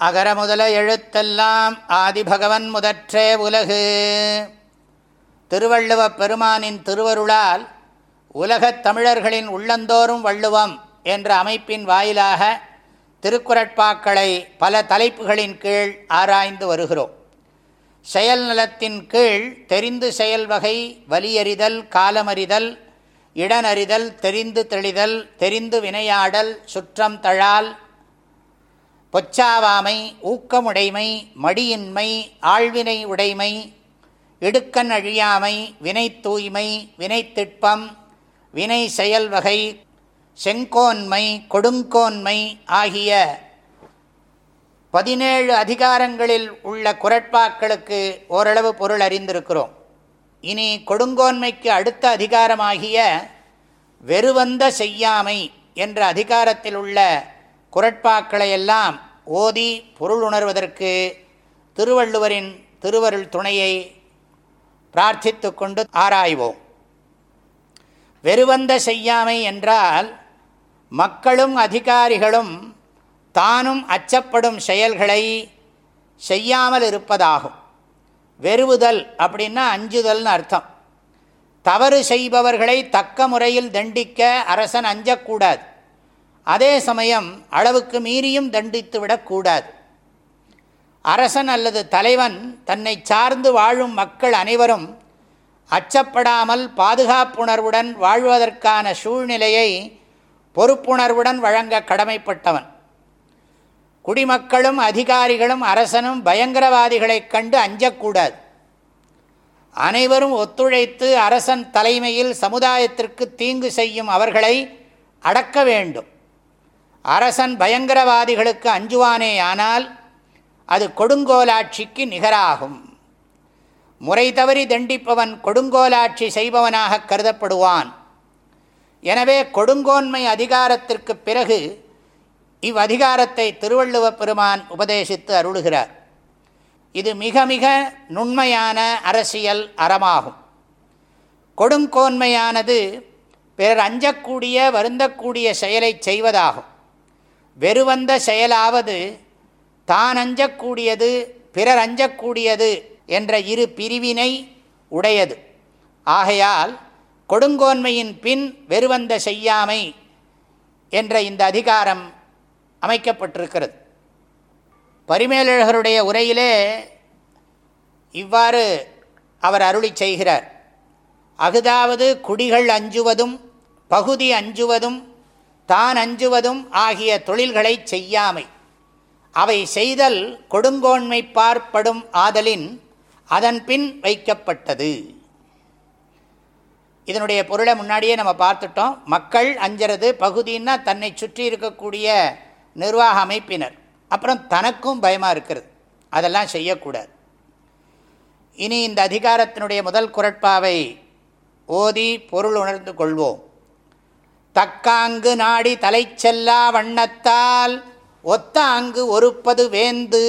அகர முதல எழுத்தெல்லாம் ஆதிபகவன் முதற்றே உலகு. திருவள்ளுவப் பெருமானின் திருவருளால் உலகத் தமிழர்களின் உள்ளந்தோறும் வள்ளுவம் என்ற அமைப்பின் வாயிலாக திருக்குறட்பாக்களை பல தலைப்புகளின் கீழ் ஆராய்ந்து வருகிறோம். செயல் நலத்தின் கீழ் தெரிந்து செயல் வகை வலியறிதல் காலமறிதல் இடனறிதல் தெரிந்து தெளிதல் தெரிந்து வினையாடல் சுற்றம் தழால் பொச்சாவாமை ஊக்கமுடைமை மடியின்மை ஆழ்வினை உடைமை இடுக்கண் அழியாமை வினை தூய்மை வினைத்திட்பம் வினை செயல் வகை செங்கோன்மை கொடுங்கோன்மை ஆகிய பதினேழு அதிகாரங்களில் உள்ள குரட்பாக்களுக்கு ஓரளவு பொருள் அறிந்திருக்கிறோம். இனி கொடுங்கோன்மைக்கு அடுத்த அதிகாரமாகிய வெறுவந்த செய்யாமை என்ற அதிகாரத்தில் உள்ள குரட்பாக்களையெல்லாம் ஓதி பொருள் உணர்வதற்கு திருவள்ளுவரின் திருவருள் துணையை பிரார்த்தித்து கொண்டு ஆராய்வோம். வெறுவந்த செய்யாமை என்றால் மக்களும் அதிகாரிகளும் தானும் அச்சப்படும் செயல்களை செய்யாமல் இருப்பதாகும். வெறுவுதல் அப்படின்னா அஞ்சுதல்னு அர்த்தம். தவறு செய்பவர்களை தக்க முறையில் தண்டிக்க அரசன் அஞ்சக்கூடாது. அதே சமயம் அளவுக்கு மீறியும் தண்டித்து விடக்கூடாது. அரசன் அல்லது தலைவன் தன்னை சார்ந்து வாழும் மக்கள் அனைவரும் அச்சப்படாமல் பாதுகாப்புணர்வுடன் வாழ்வதற்கான சூழ்நிலையை பொறுப்புணர்வுடன் வழங்க கடமைப்பட்டவன். குடிமக்களும் அதிகாரிகளும் அரசனும் பயங்கரவாதிகளைக் கண்டு அஞ்சக்கூடாது. அனைவரும் ஒத்துழைத்து அரசன் தலைமையில் சமுதாயத்திற்கு தீங்கு செய்யும் அவர்களை அடக்க வேண்டும். அரசன் பயங்கரவாதிகளுக்கு அஞ்சுவானேயானால் அது கொடுங்கோலாட்சிக்கு நிகராகும். முறை தவறி தண்டிப்பவன் கொடுங்கோலாட்சி செய்பவனாக கருதப்படுவான். எனவே கொடுங்கோன்மை அதிகாரத்திற்கு பிறகு இவ்வதிகாரத்தை திருவள்ளுவ பெருமான் உபதேசித்து அருளுகிறார். இது மிக மிக நுண்மையான அரசியல் அறமாகும். கொடுங்கோன்மையானது பிறர் அஞ்சக்கூடிய வருந்தக்கூடிய செயலை செய்வதாகும். வெறுவந்த செயலாவது தான் அஞ்சக்கூடியது பிறர் அஞ்சக்கூடியது என்ற இரு பிரிவினை உடையது. ஆகையால் கொடுங்கோன்மையின் பின் வெறுவந்த செய்யாமை என்ற இந்த அதிகாரம் அமைக்கப்பட்டிருக்கிறது. பரிமேலழகருடைய உரையிலே இவ்வாறு அவர் அருளி செய்கிறார். அகுதாவது குடிகள் அஞ்சுவதும் பகுதி அஞ்சுவதும் தான் அஞ்சுவதும் ஆகிய தொழில்களை செய்யாமை. அவை செய்தல் கொடுங்கோன்மை பார்ப்படும் ஆதலின் அதன் பின் வைக்கப்பட்டது. இதனுடைய பொருளை முன்னாடியே நம்ம பார்த்துட்டோம். மக்கள் அஞ்சறது பகுதின்னா தன்னை சுற்றி இருக்கக்கூடிய நிர்வாக அமைப்பினர். அப்புறம் தனக்கும் பயமாக இருக்கிறது. அதெல்லாம் செய்யக்கூடாது. இனி இந்த அதிகாரத்தினுடைய முதல் குரட்பாவை ஓதி பொருள் உணர்ந்து கொள்வோம். தக்காங்கு நாடி தலை செல்லா வண்ணத்தால் ஒத்த அங்கு ஒருப்பது வேந்து.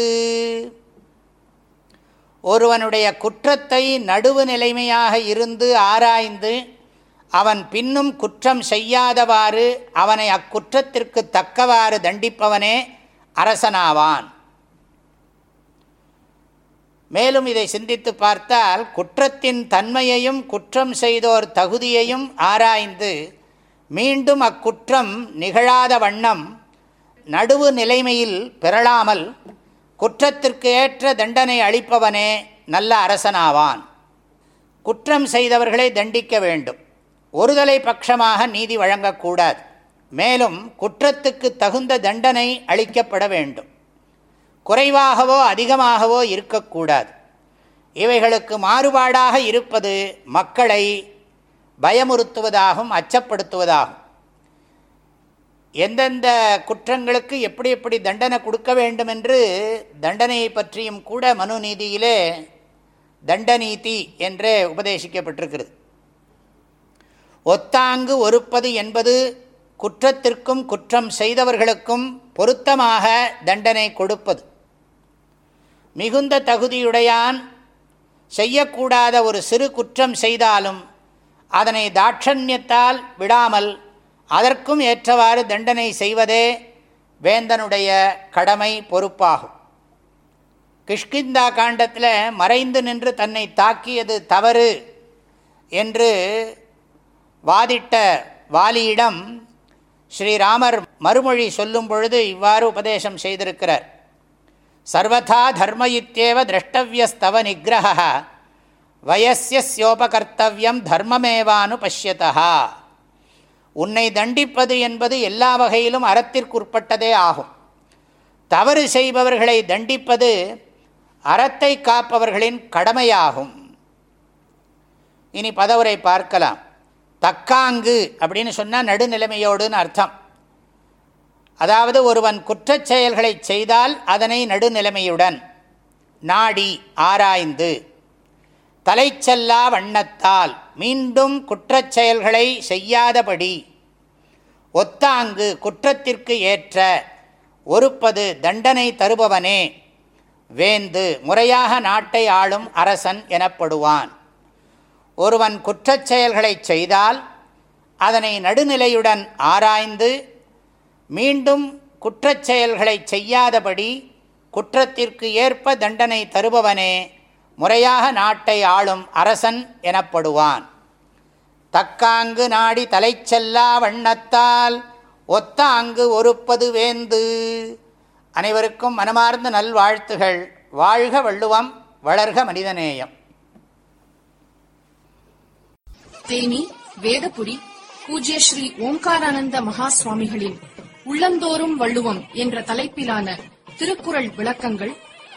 ஒருவனுடைய குற்றத்தை நடுவு நிலைமையாக இருந்து ஆராய்ந்து அவன் பின்னும் குற்றம் செய்யாதவாறு அவனை அக்குற்றத்திற்கு தக்கவாறு தண்டிப்பவனே அரசனாவான். மேலும் இதை சிந்தித்து பார்த்தால் குற்றத்தின் தன்மையையும் குற்றம் செய்தோர் தகுதியையும் ஆராய்ந்து மீண்டும் அக்குற்றம் நிகழாத வண்ணம் நடுவு நிலைமையில் பெறலாமல் குற்றத்திற்கு ஏற்ற தண்டனை அளிப்பவனே நல்ல அரசனாவான். குற்றம் செய்தவர்களை தண்டிக்க வேண்டும். ஒருதலை பட்சமாக நீதி வழங்கக்கூடாது. மேலும் குற்றத்துக்கு தகுந்த தண்டனை அளிக்கப்பட வேண்டும். குறைவாகவோ அதிகமாகவோ இருக்கக்கூடாது. இவைகளுக்கு மாறுபாடாக இருப்பது மக்களை பயமுறுத்துவதாகும் அச்சப்படுத்துவதாகும் எந்தெந்த குற்றங்களுக்கு எப்படி எப்படி தண்டனை கொடுக்க வேண்டும் என்று தண்டனையை பற்றியும் கூட மனு நீதியிலே தண்டநீதி என்றே உபதேசிக்கப்பட்டிருக்கிறது. ஒத்தாங்கு ஒருப்பது என்பது குற்றத்திற்கும் குற்றம் செய்தவர்களுக்கும் பொருத்தமாக தண்டனை கொடுப்பது. மிகுந்த தகுதியுடையான் செய்யக்கூடாத ஒரு சிறு குற்றம் செய்தாலும் அதனை தாட்சண்யத்தால் விடாமல் அதற்கும் ஏற்றவாறு தண்டனை செய்வதே வேந்தனுடைய கடமை பொறுப்பாகும். கிஷ்கிந்தா காண்டத்தில் மறைந்து நின்று தன்னை தாக்கியது தவறு என்று வாதிட்ட வாலியிடம் ஸ்ரீராமர் மறுமொழி சொல்லும் பொழுது இவ்வாறு உபதேசம் செய்திருக்கிறார். சர்வதா தர்மயுத்தேவ திரஷ்டவியஸ்தவ நிகிரக வயசியோபகர்த்தவியம் தர்மமேவானு பஷ்யதா உன்னை தண்டிப்பது என்பது எல்லா வகையிலும் அறத்திற்குட்பட்டதே ஆகும். தவறு செய்பவர்களை தண்டிப்பது அறத்தை காப்பவர்களின் கடமையாகும். இனி பதவுரை பார்க்கலாம். தக்காங்கு அப்படின்னு சொன்னால் நடுநிலைமையோடுன்னு அர்த்தம். அதாவது ஒருவன் குற்றச் செயல்களை செய்தால் அதனை நடுநிலைமையுடன் நாடி ஆராய்ந்து தலைச்செல்லா வண்ணத்தால் மீண்டும் குற்றச் செயல்களை செய்யாதபடி ஒத்தாங்கு குற்றத்திற்கு ஏற்ற ஒருப்பது தண்டனை தருபவனே வேந்து முறையாக நாட்டை ஆளும் அரசன் எனப்படுவான். ஒருவன் குற்றச் செயல்களை செய்தால் அதனை நடுநிலையுடன் ஆராய்ந்து மீண்டும் குற்றச் செயல்களை செய்யாதபடி குற்றத்திற்கு ஏற்ப தண்டனை தருபவனே முறையாக நாட்டை ஆளும் அரசன் எனப்படுவான். தக்காங்கு நாடி தலைச்செல்லா வண்ணத்தால் ஒத்த அங்கு ஒருப்பது வேந்து. அனைவருக்கும் மனமார்ந்த நல்வாழ்த்துகள். வாழ்க வள்ளுவம் வளர்க மனிதநேயம். தேனி வேதபுரி பூஜ்ய ஸ்ரீ ஓம்காரானந்த மகா சுவாமிகளின் உள்ளந்தோறும் வள்ளுவம் என்ற தலைப்பிலான திருக்குறள் விளக்கங்கள்